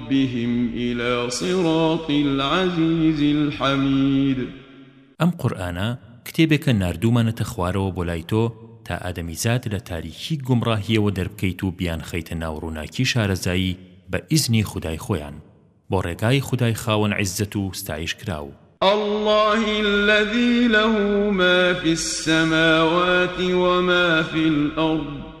ربهم الی صراط العزیز الحمید ئەم قورئانە کتێبێکە ناردوومانەتە خوارەوە بۆ لای تۆ تا ئادەمیزاد لە تاریکی گومڕاهیەوە دەربکەیت و بیانخەیتە ناو ڕووناکی شارەزایی بە ئیزنی خودای خۆیان بۆ ڕێگای خودای خاوەن عیززەت و ستایش کراو. اللە الذی له ما فی السماوات وما فی الارض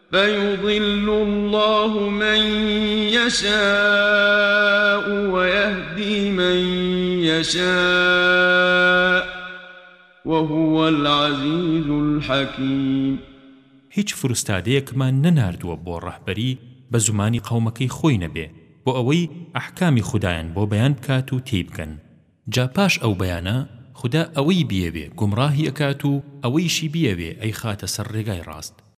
فیضل اللە من یشاء و یهدی من یشاء و هو العزیز الحکیم. هیچ فروستادەیەکمان نەناردووە بۆ ڕەهبەری بە زمانی قەومەکەی خۆی نەبێ بۆ ئەوەی ئەحکامی خودایان بۆ بەیان بکات و تێی بگەن جا پاش ئەو بەیانە خودا ئەوەی بیەوێ گومڕاهی ئەکات و ئەوەیشی بیەوێ ئەیخاتە سەر ڕێگای ڕاست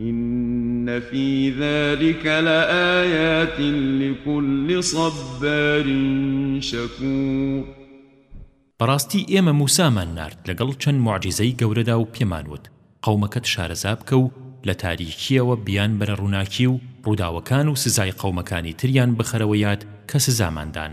ان فی ذلک لآیات لکل صبار شکور. بەڕاستی ئێمە موسامان نارد لەگەڵ چەند موعجیزەی گەورەدا و پێمان وت، قەومەکەت شارەزا بکە و لە تاریکییەوە بیانبەرە ڕووناکی و ڕووداوەکان و سزای قەومەکانی تریان بخەرەوە یاد کە سزامان دان.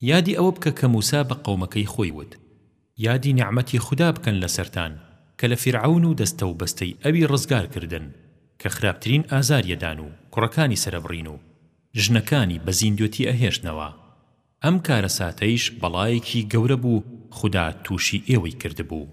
یادی ئەوە بکە کە موسا بە قەومەکەی خۆی وت، یادی نیعمەتی خودا بکەن لەسەرتان کە لە فیرعەون و دەستەوبەستەی ئەوی ڕزگار کردن کە خراپترین ئازاریە دان و کوڕەکانی سەرەبڕین و ژنەکانی بە زیندوێتی ئەهێشتنەوە ئەم کارەساتەیش بەڵایەکی گەورە بوو خودا توشی ئێوەی کردبوو.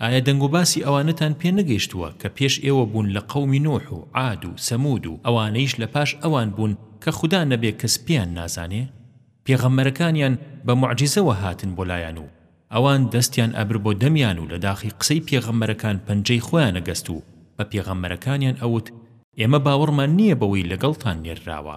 ئایا دەنگ و باسی ئەوانەتان پێ نەگەیشتووە کە پێش ئێوە بوون لە قەومی نوح و عاد و سەموود و ئەوانەیش لە پاش ئەوان بوون کە خودا نەبێ کەس پێیان نازانێ؟ پێغەمبەرەکانیان بە موعجیزەوە هاتن بۆ لایان و ئەوان دەستیان ئەبر بۆ دەمیان و لە داخی قسەی پێغەمبەرەکان پەنجەی خۆیان ئەگەست و بە پێغەمبەرەکانیان ئەوت ئێمە باوەڕمان نییە بەوەی لەگەڵتان نێرراوە.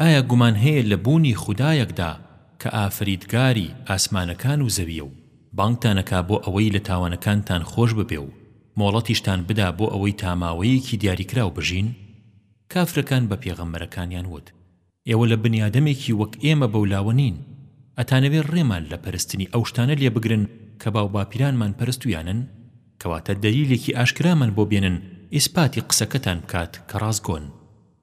ئایا گومان هەیە لە بوونی خودایەکدا کە ئافریدگاری ئاسمانەکان و زەویە و بانگتان ئەکا بۆ ئەوەی لە تاوانەکانتان خۆش ببێ و مۆڵەتیشتان بدا بۆ ئەوەی تا ماوەیەکی دیاریکراو بژین؟ کافرەکان بە پێغەمبەرەکانیان وت، ئێوە لە بنیادەمێکی وەک ئێمە بەولاوە نین، ئەتانەوێ ڕێمان لە پەرستنی ئەو شتانە لێ بگرن کە باوباپیرانمان پەرستوویانن؟ کەواتە دەلیلێکی ئاشکرامان بۆ بێنن ئیسپاتی قسەکەتان بکات کە ڕاستگۆن.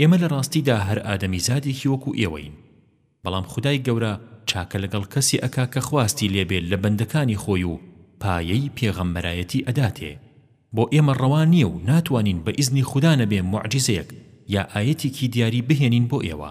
ئێمە لە ڕاستیدا هەر ئادەمیزادێکی وەکو ئێوەین بەڵام خودای گەورە چاکە لەگەڵ کەسێ ئەکا کە خواستی لێ بێ لە بەندەکانی خۆی و پایەی پێغەمبەرایەتی ئەداتێ بۆ ئێمە ڕەوا نیە و ناتوانین بە ئیزنی خودا نەبێ موعجیزەیەک یا ئایەتێکی دیاری بهێنین بۆ ئێوە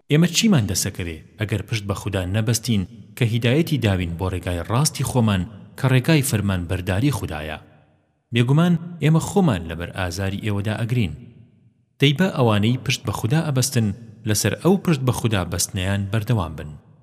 ئێمە چیمان دەسەکەوێ ئەگەر پشت بە خودا نەبەستین کە هیدایەتی داوین بۆ ڕێگای ڕاستی خۆمان کە ڕێگای فەرمانبەرداری خودایە؟ بێگومان ئێمە خۆمان لەبەر ئازاری ئێوەدا ئەگرین. دەی با ئەوانەی پشت بە خودا ئەبەستن لەسەر ئەو پشت بە خودا بەستنەیان بەردەوام بن.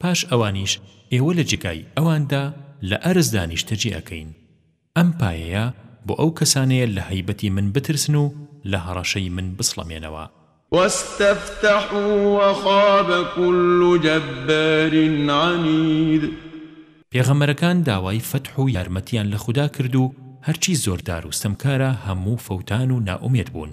پاش ئەوانیش ئێوە لە جێگای ئەواندا لە ئەرزدا نیشتەجێ ئەکەین ئەم پایەیە بۆ ئەو کەسانەیە لە هەیبەتی من بترسن و لە هەڕەشەی من بسڵەمێنەوە. واستفتحوا وخاب كل جبار عنید. پێغەمبەرەکان داوای فەتح و یارمەتیان لە خودا کرد و هەرچی زۆردار و ستەمکارە هەموو فەوتان و نائومێد بوون.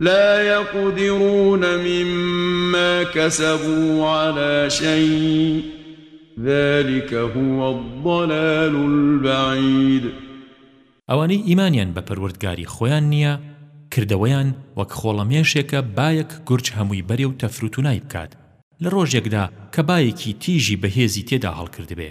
لا یقدرون مما کسبوا علی شیء ذلک هو الضلال البعید ئەوانەی ئیمانیان بە پەروەردگاری خۆیان نییە کردەوەیان وەک خۆڵەمێشێکە بایەک گورج هەمووی بەرێ و تەفروتونای بکات لە ڕۆژێکدا کە بایەکی تیژی بەهێزی تێدا هەڵکردبێ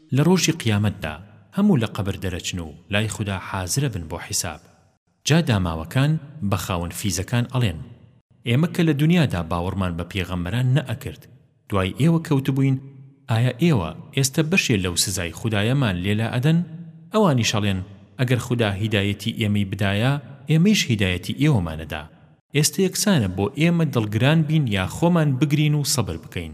لە ڕۆژی قیامەتدا هەموو لە قەبر دەرەچن و لای خودا حازرەبن بۆ حیساب جا داماوەکان بە خاوەن فیزەکان ئەڵێن ئێمە کە لە دونیادا باوەڕمان بە پێغەمبەران نە ئەکرد دوای ئێوە کەوتبووین ئایا ئێوە ئێستە بەشێ لەو سزای خودایەمان لێ لا ئەدەن ئەوانیش ئەڵێن ئەگەر خودا هیدایەتی ئێمەی بدایە ئێمەیش هیدایەتی ئێوەمان ئەدا ئێستە یەکسانە بۆ ئێمە دڵگران بین یا خۆمان بگرین و سەبر بکەین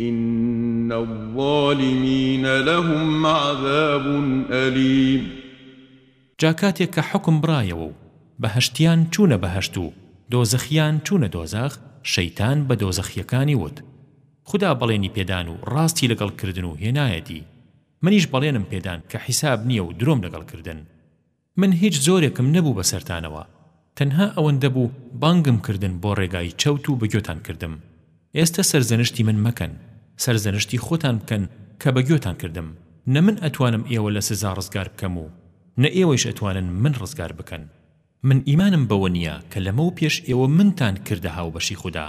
ان الظالمین لهم عذاب الیم. جا کاتێک کە حوکم بڕایەوە و بەهەشتیان چوونە بەهەشت و دۆزەخیان چوونە دۆزەخ شەیتان بە دۆزەخییەکانی وت خودا بەڵێنی پێدان و ڕاستی لەگەڵ کردن و هێنایەتی منیش بەڵێنم پێدان کە حیساب نییە و درۆم لەگەڵ کردن من هیچ زۆرێکم نەبوو بەسەرتانەوە تەنها ئەوەندە بوو بانگم کردن بۆ ڕێگای چەوت و بەگۆتان کردم ئێستە سەرزەنشتی من مەکەن سەرزەنشتی خۆتان بکەن کە بەگۆتان کردم نە من ئەتوانم ئێوە لە سزا ڕزگار بکەم و نە ئێوەیش ئەتوانن من ڕزگار بکەن من ئیمانم بەوە نیە کە لەمەو پێش ئێوە منتان کردە هاوبەشی خودا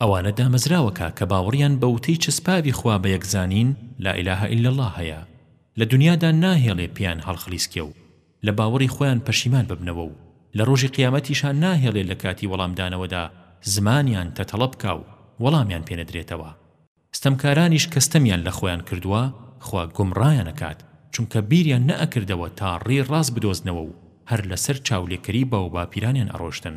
ئەوانە دامەزراوەکە کە باوەڕیان بە وتەی چەسپاوی خوا بە یەکزانین، لا الە الا اللە، هەیە، لە دونیادا ناهێڵێ پێیان هەڵخلیسکێ و لە باوەڕی خۆیان پەشیمان ببنەوە و لە ڕۆژی قیامەتیشا ناهێڵێ لە کاتی وەڵامدانەوەدا زمانیان تەتەڵە بکا و وەڵامیان پێ نەدرێتەوە. ستەمکارانیش کە ستەمیان لە خۆیان کردووە خوا گومڕایان ئەکات، چونکە بیریان نەئەکردەوە تا ڕێی ڕاست بدۆزنەوە و هەر لەسەر چاولێکەری باوباپیرانیان ئەڕۆشتن.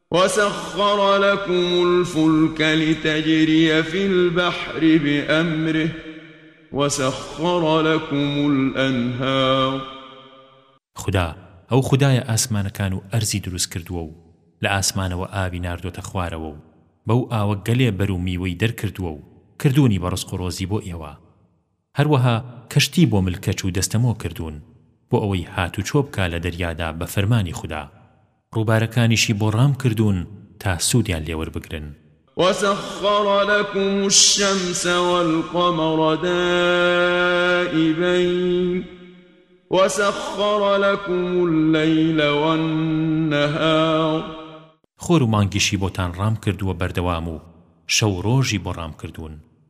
وسخر لکم الفلک لتجری فی البحر بأمره وسخر لکم الانهار. خودا ئەو خودایە ئاسمانەکان و ئەرزی دروست کردووە و لە ئاسمانەوە ئاوی ناردۆتە خوارەوە و بەو ئاوە گەلێ بەر و میوەی دەرکردووە و کردوونی بە ڕزق و ڕۆزی بۆ ئێوە. هەروەها کەشتی بۆ ملکەچ و دەستەمۆ کردوون بۆ ئەوەی هاتوچۆ بکا لە دەریادا بە فەرمانی خودا، ڕووبارەکانیشی بۆ ڕام کردوون تا سوودیان لێوەربگرن. وسخر لکم الشمس والقمر دائبین وسخر لکم اللیل والنهار. خۆر و مانگیشی بۆتان ڕام کردووە بەردەوام و شەو و ڕۆژی بۆ ڕام کردوون.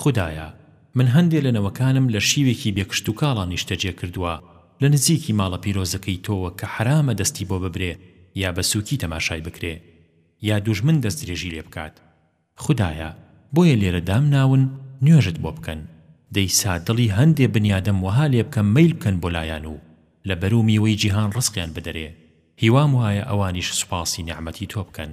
خودایە، من هەندێ لە نەوەکانم لە شیوێکی بێ کشتوکاڵا نیشتەجێ کردووە لە نزیکی ماڵە پیرۆزەکەی تۆوە کە حەرامە دەستی بۆ ببرێ یا بە سووکی تەماشای بکرێ یا دوژمن دەستدرێژی لێ بکات. خودایە، بۆیە لێرە دامناون نوێژت بۆ بکەن. دەی سا دڵی هەندێ بنیادەم وەها لێ بکە مەیل بکەن بۆ لایان و لە بەر و میوەی جیهان ڕزقیان بدەرێ. هیوام وایە ئەوانیش سوپاسی نیعمەتی تۆ بکەن.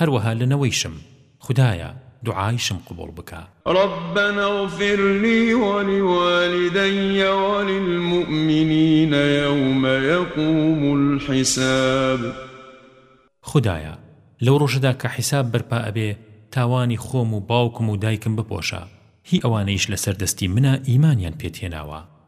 هەروەها لە نەوەیشم، خودایە دوعایشم قبوڵ بکە. ربنا اغفر لی ولوالدی وللمومنین یوم یقوم الحساب. خودایە لەو ڕۆژەدا کە حیساب بەرپا ئەبێ تاوانی خۆم و باوکم و دایکم بپۆشە، هی ئەوانەیش لەسەر دەستی منە ئیمانیان پێت هێناوە.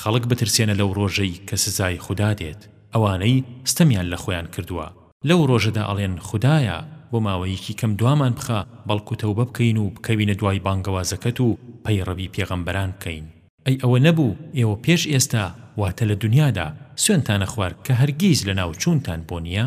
خەڵک بترسێنە لەو ڕۆژەی کە سزای خودا دێت ئەوانەی ستەمیان لە خۆیان کردووە لەو ڕۆژەدا ئەڵێن خودایە بۆ ماوەیەکی کەم دوامان بخە بەڵکو تەوبە بکەین و بکەوینە دوای بانگەوازەکەت و پەیڕەوی پێغەمبەران بکەین ئەی ئەوە نەبوو ئێوە پێش ئێستا واتە لە دونیادا سوێنتانە خوارد کە هەرگیز لەناوچوونتان بۆ نییە؟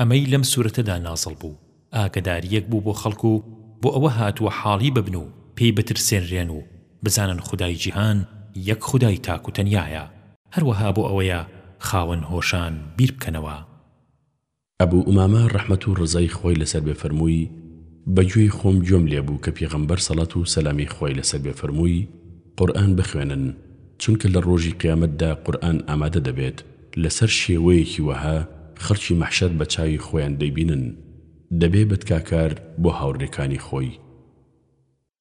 ئەمەی لەم سورەتەدا نازڵ بوو ئاگەدارییەک بوو بۆ خەڵک و بۆ ئەوە هاتووە حاڵی ببن و پێی بترسێنرێن و بزانن خودای جیهان یەک خودای تاک و تەنیایە، هەروەها بۆ ئەوەیە خاوەن هۆشان بیر بکەنەوە. ئەبو ئومامە ڕەحمەت و ڕەزای خوای لەسەر بێ فەرمووی، بە گوێی خۆم گوێم لێ بوو کە پێغەمبەر سەڵات و سەلامی خوای لەسەر بێ فەرمووی، قورئان بخوێنن، چونکە لە ڕۆژی قیامەتدا قورئان ئامادە دەبێت، لەسەر شێوەیەکی وەها خەڵکی مەحشەر بە چاوی خۆیان دەیبینن، دەبێ بە تکاکار بۆ هاوڕێکانی خۆی.